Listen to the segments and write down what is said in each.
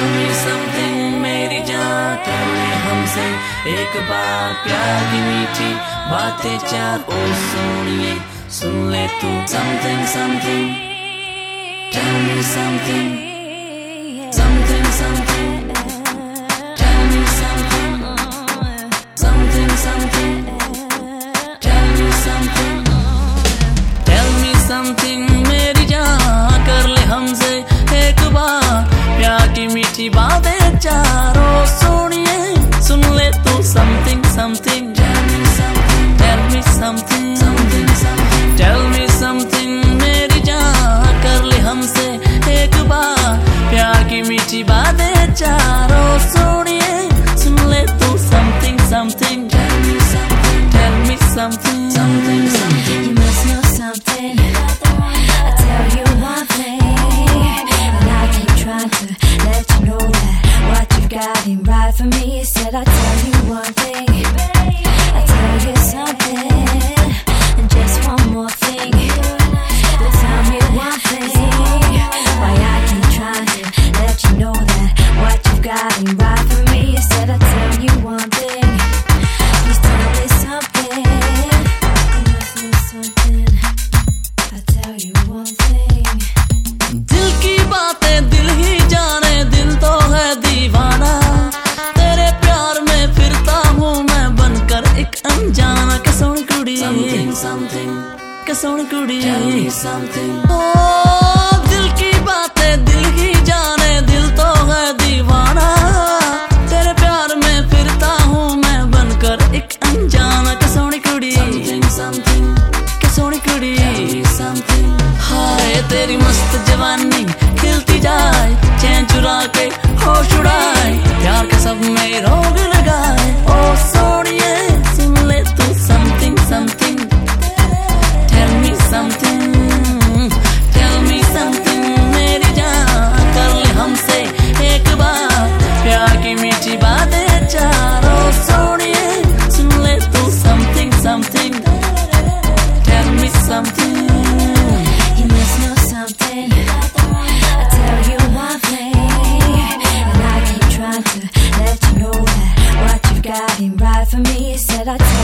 Something मेरी जान हमसे। एक बार प्यार की मीठी बातें चार ओ सोनिए। सुन ले तू something something tell me something की मीठी बातें चारों सोनिए सुन ले तू something something Tell me something Tell me something something something You must know something. I tell you one thing, and I keep trying to let you know that what you've got ain't right for me. Said I tell you one thing, कसौन कुड़ी। Something. ओ दिल की बातें दिल ही जाने दिल तो है दीवाना। तेरे प्यार में फिरता हूँ मैं बनकर एक अनजाना कसौन कुड़ी। Something something. कसौन कुड़ी। Something. हाय तेरी मस्त जवानी खिलती जाए चैन चुरा के होश उड़ाए। प्यार का सब में I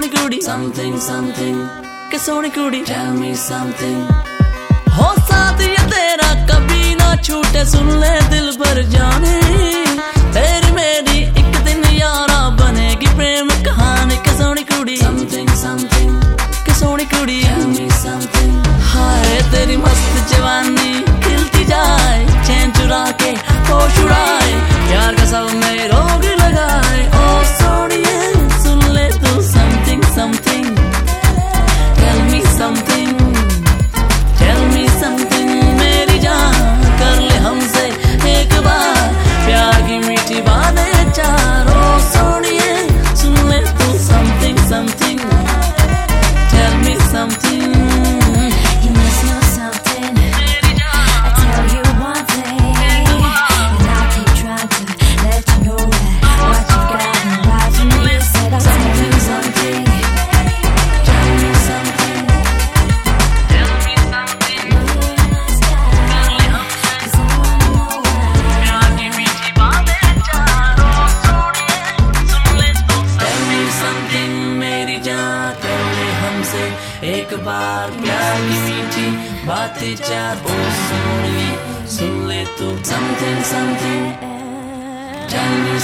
सोनी कुड़ी समथिंग समथिंग के सोनी कुड़ी टेल मी समथिंग हो साथ ये तेरा कभी ना छूटे सुन ले दिल भर जाने तेरी मेरी एक दिन यारा बनेगी प्रेम कहानी के सोनी कुड़ी समथिंग समथिंग के सोनी कुड़ी हाय तेरी मस्त जवानी एक बार प्यार की मीठी बातें चार ओ सुनी। सुन ले तू समथिंग समथिंग टेल मी